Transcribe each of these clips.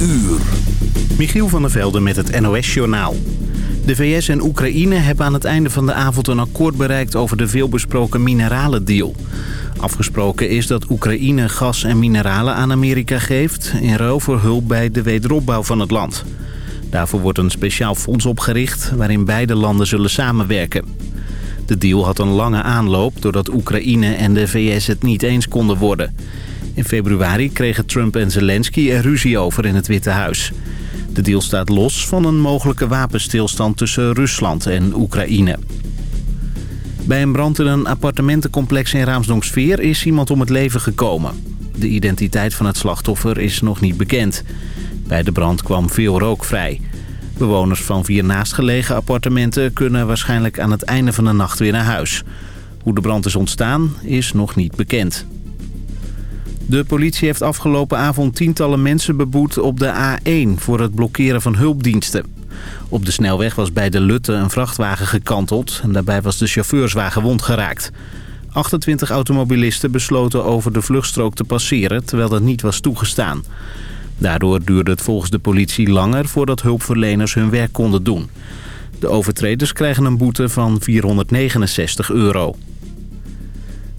uur. Michiel van der Velde met het NOS-journaal. De VS en Oekraïne hebben aan het einde van de avond een akkoord bereikt over de veelbesproken mineralendeal. Afgesproken is dat Oekraïne gas en mineralen aan Amerika geeft... in ruil voor hulp bij de wederopbouw van het land. Daarvoor wordt een speciaal fonds opgericht waarin beide landen zullen samenwerken. De deal had een lange aanloop doordat Oekraïne en de VS het niet eens konden worden. In februari kregen Trump en Zelensky er ruzie over in het Witte Huis. De deal staat los van een mogelijke wapenstilstand tussen Rusland en Oekraïne. Bij een brand in een appartementencomplex in Raamsdonksveer is iemand om het leven gekomen. De identiteit van het slachtoffer is nog niet bekend. Bij de brand kwam veel rook vrij. Bewoners van vier naastgelegen appartementen kunnen waarschijnlijk aan het einde van de nacht weer naar huis. Hoe de brand is ontstaan is nog niet bekend. De politie heeft afgelopen avond tientallen mensen beboet op de A1 voor het blokkeren van hulpdiensten. Op de snelweg was bij de Lutte een vrachtwagen gekanteld en daarbij was de chauffeur zwaar gewond geraakt. 28 automobilisten besloten over de vluchtstrook te passeren terwijl dat niet was toegestaan. Daardoor duurde het volgens de politie langer voordat hulpverleners hun werk konden doen. De overtreders krijgen een boete van 469 euro.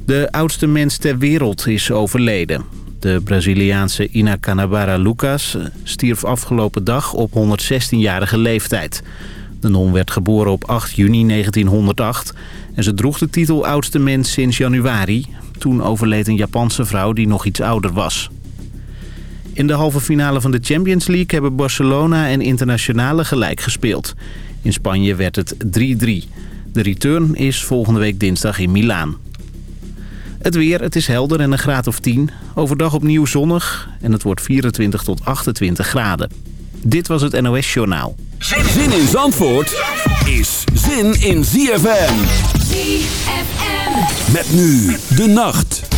De oudste mens ter wereld is overleden. De Braziliaanse Ina Canabara Lucas stierf afgelopen dag op 116-jarige leeftijd. De non werd geboren op 8 juni 1908 en ze droeg de titel oudste mens sinds januari. Toen overleed een Japanse vrouw die nog iets ouder was. In de halve finale van de Champions League hebben Barcelona en Internationale gelijk gespeeld. In Spanje werd het 3-3. De return is volgende week dinsdag in Milaan. Het weer, het is helder en een graad of 10. Overdag opnieuw zonnig en het wordt 24 tot 28 graden. Dit was het NOS Journaal. Zin in Zandvoort is zin in ZFM. ZFM. Met nu de nacht.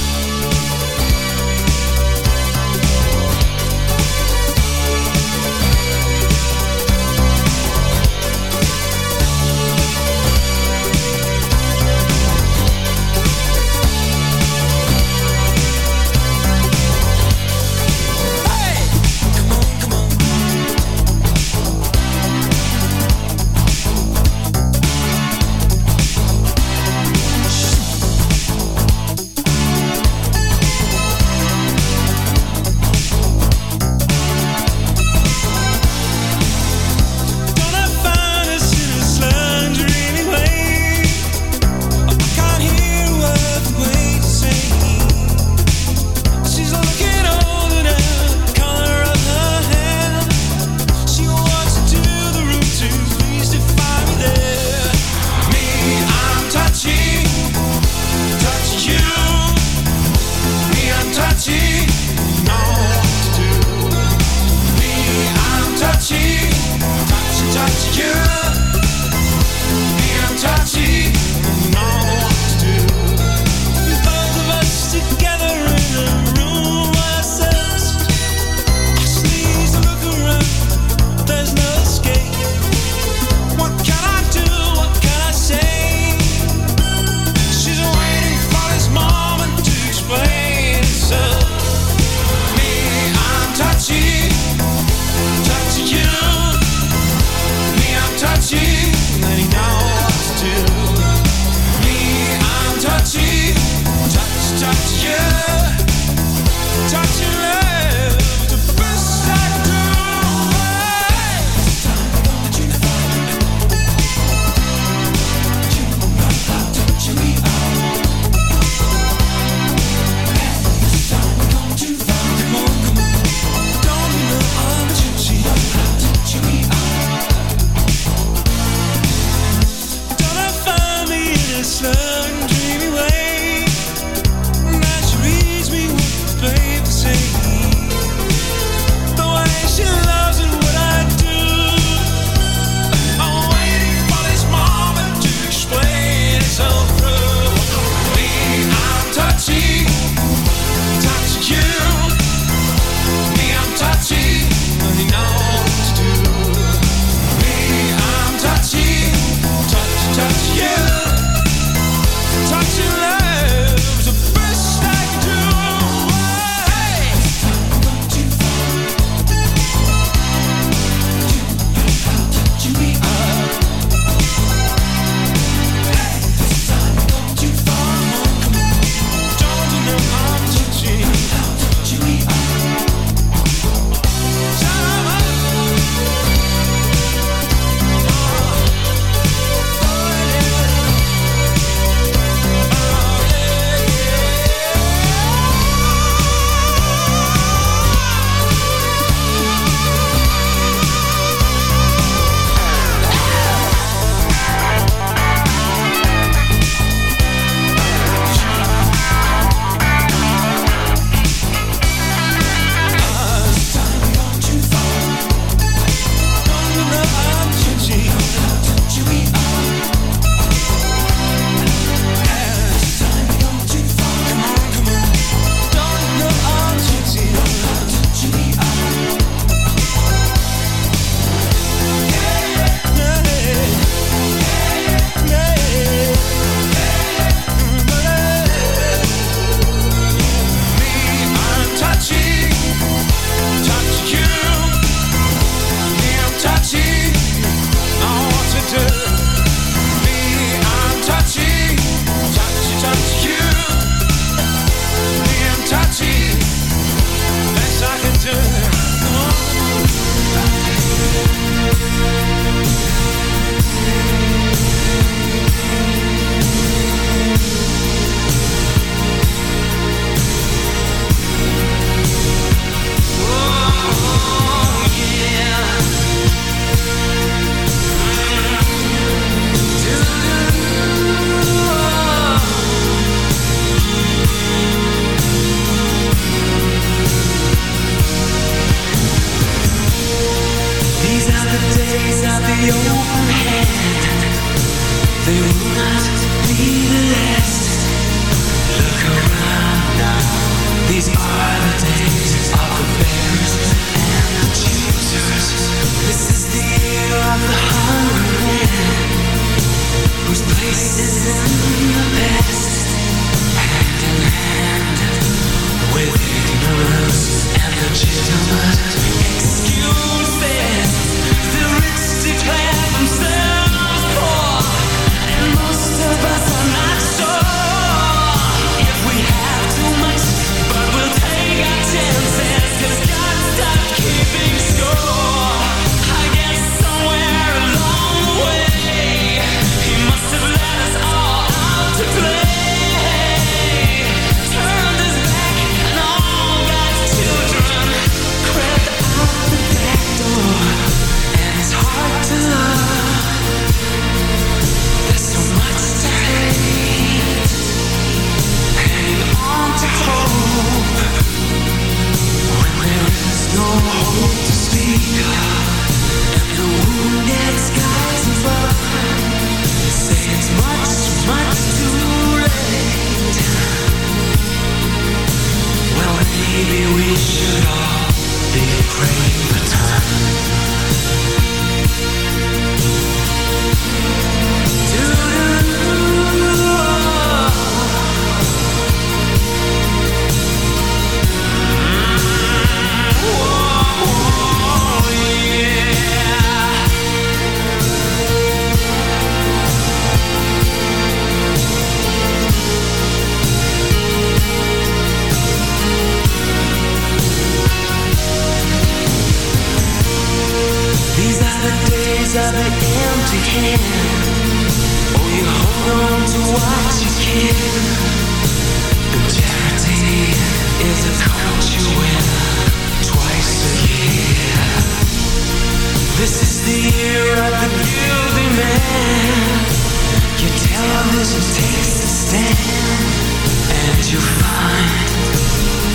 you find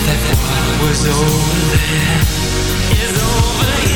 that what was over there is over here?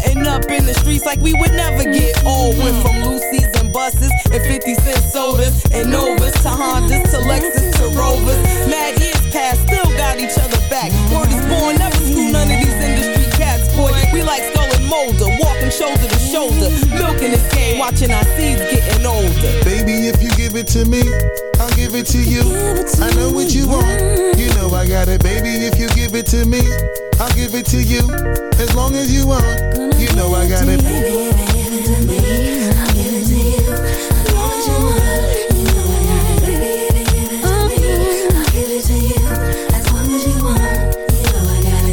cutting up in the streets like we would never get old. Went from Lucy's and buses and 50 cent sodas and Novas to Hondas to Lexus to Rovers. Mad years past, still got each other back. Word is born, never screw none of these industry cats, boy. We like Skull and Molder, walking shoulder to shoulder, milking this game, watching our seeds getting older. Baby, if you give it to me, I'll give it to you. I know what you want, you know I got it. Baby, if you give it to I'll give it to you. As long as you want, you know I. Baby, if you give it to me, I'll give it to you. I know what you want, you know I got it. Baby, if you give it to me, I'll give it to you. As long as you want, you know I got it.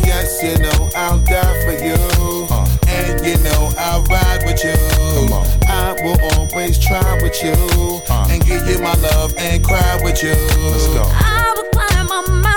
Yes, you know I'll die for you. Uh. And you know I'll ride with you. I will always try with you. Uh. And give you my love and cry with you. Let's go. I will climb a mountain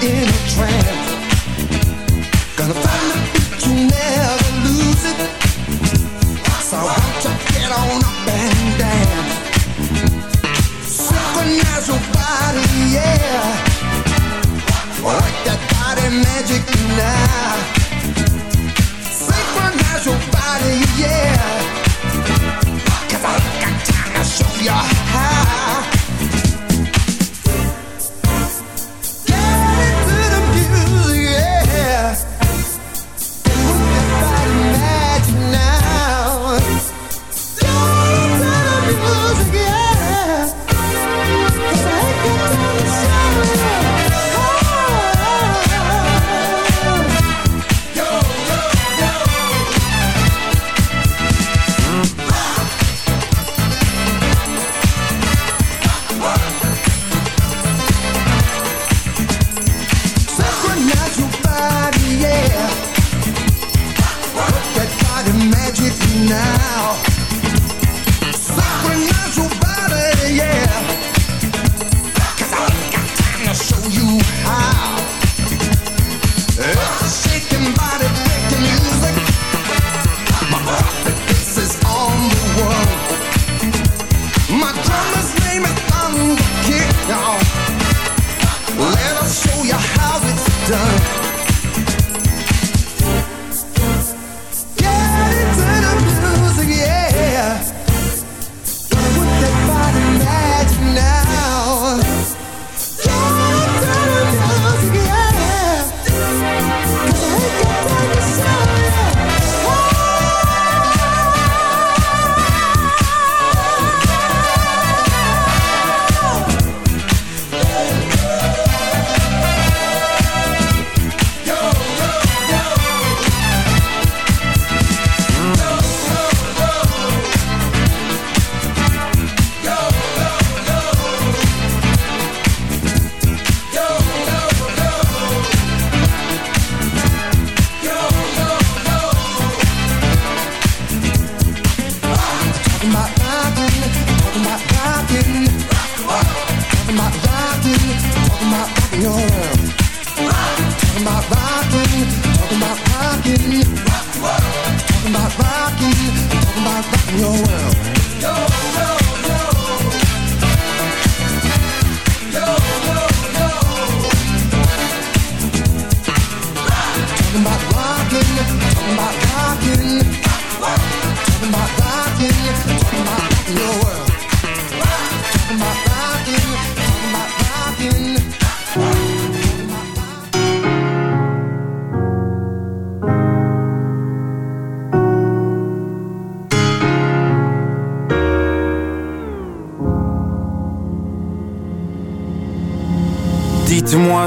Dites-moi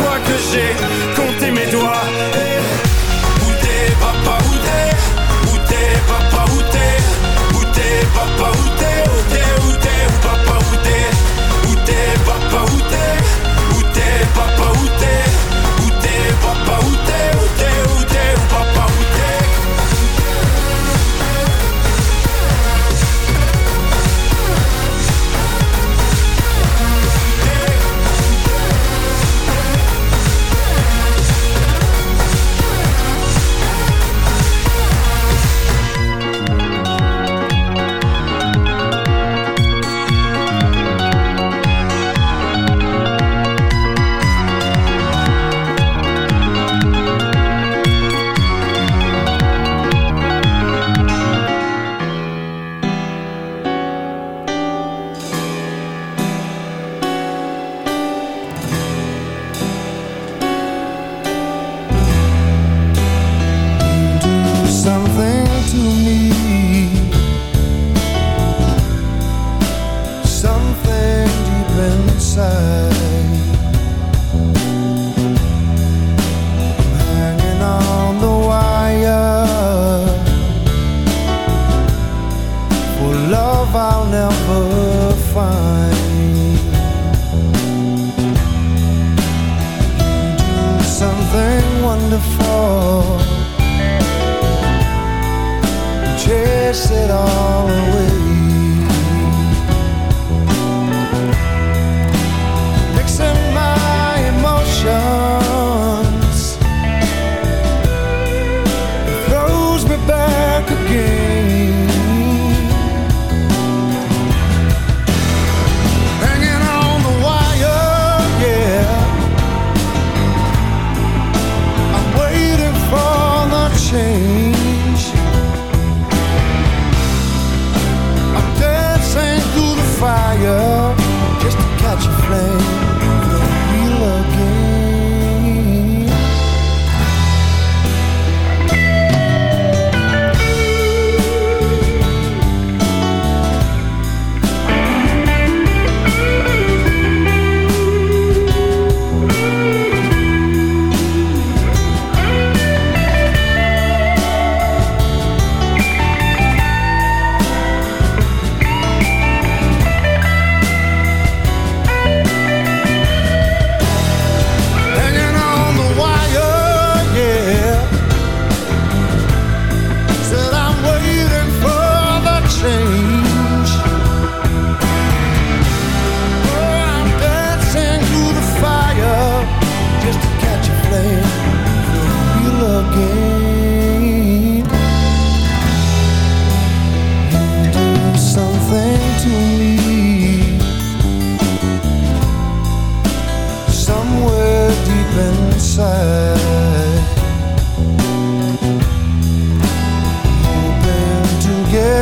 fois que j'ai compté mes doigts.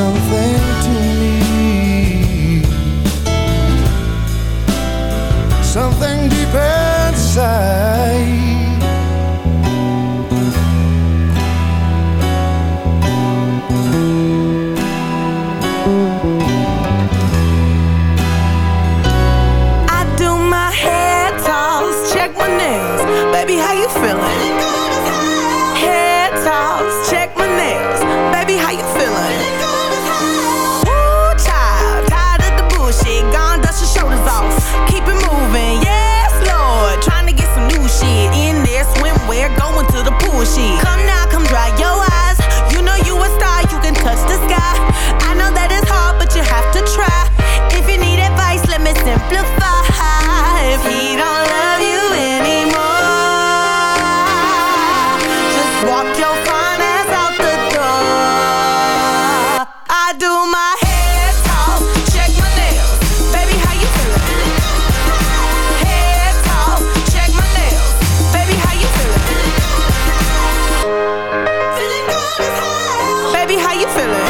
something. how you feeling?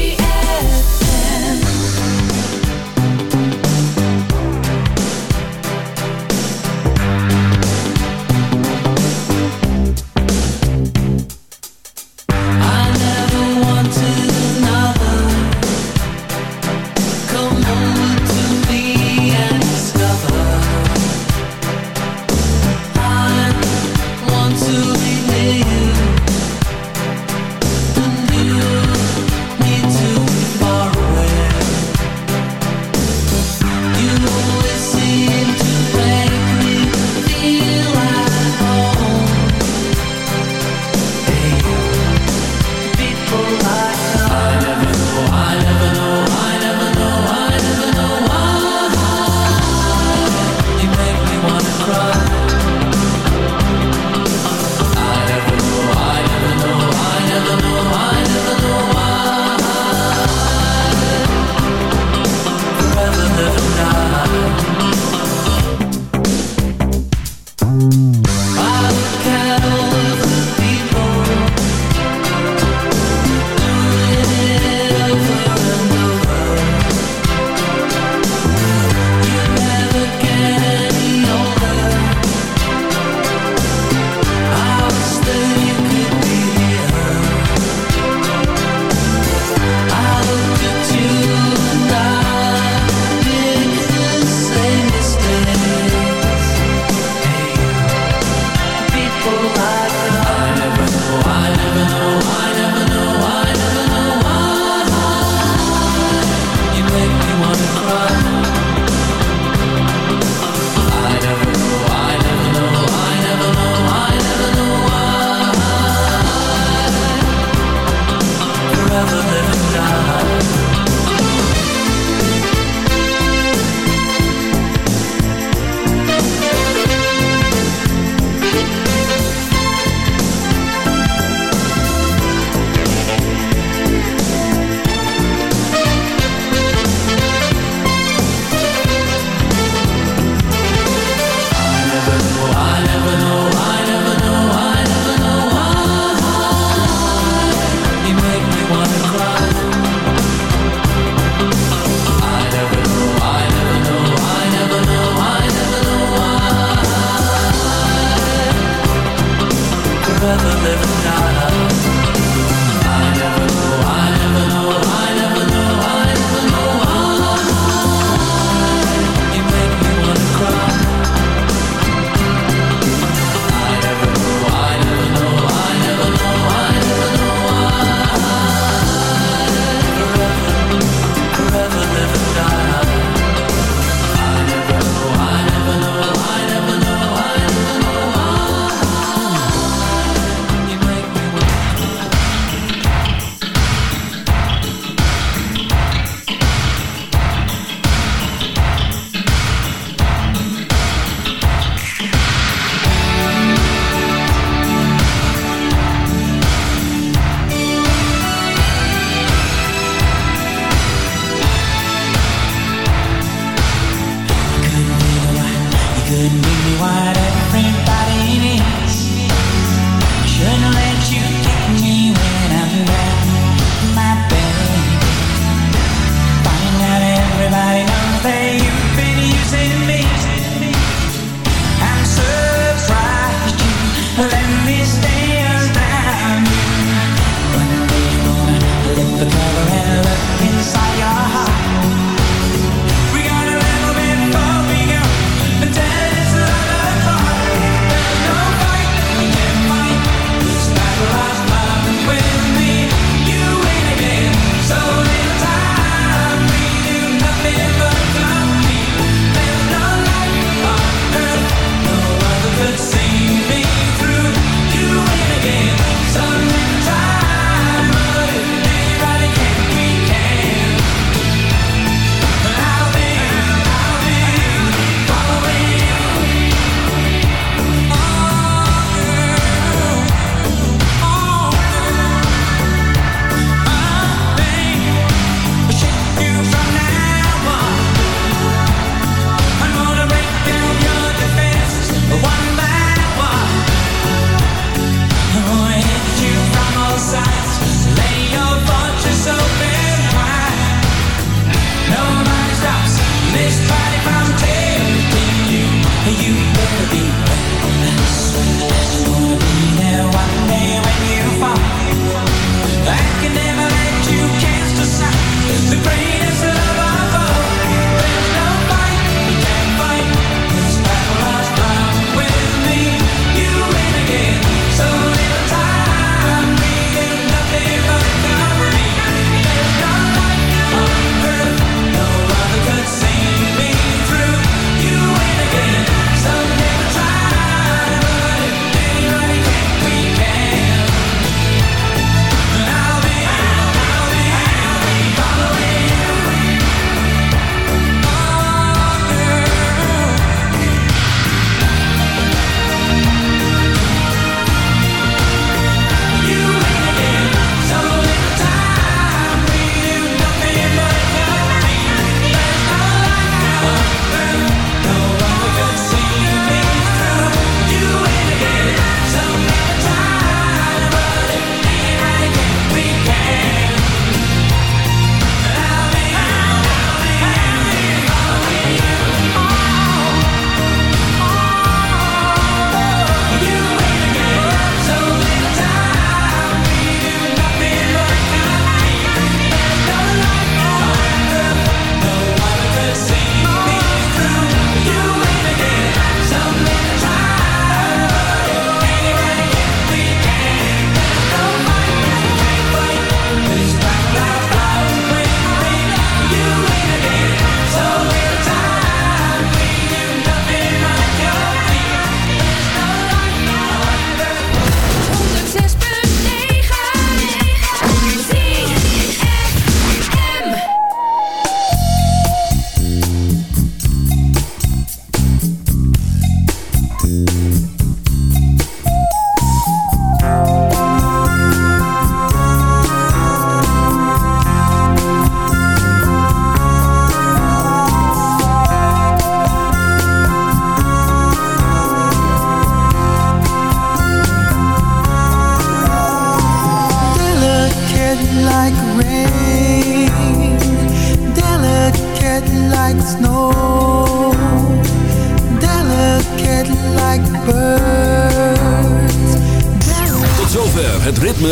Love